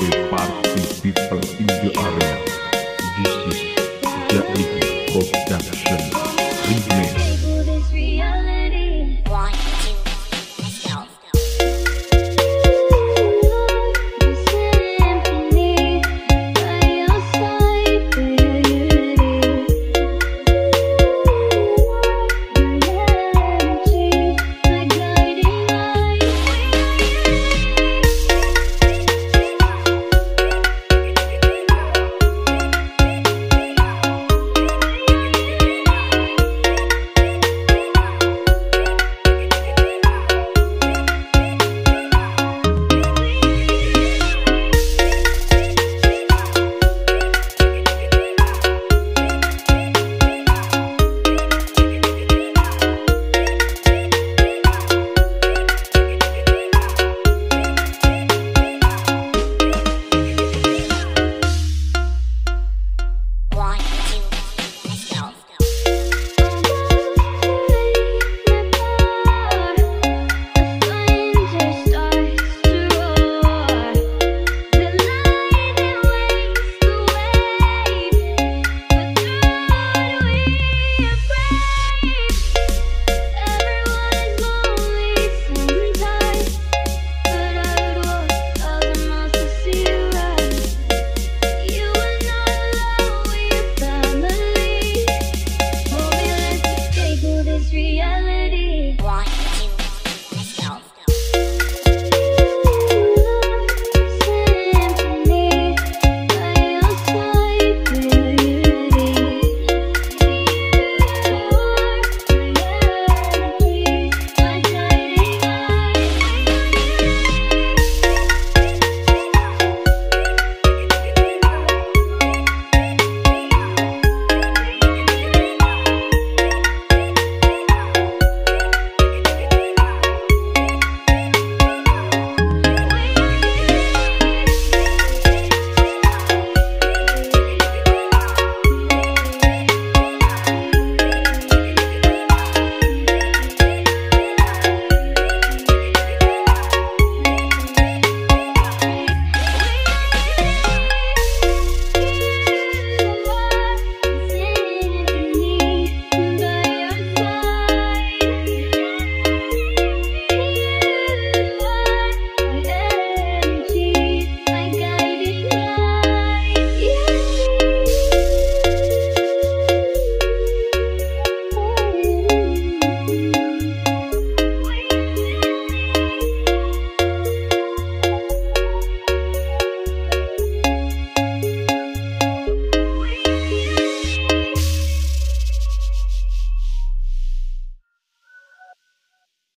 The party people in the area. This is the Production. Remain.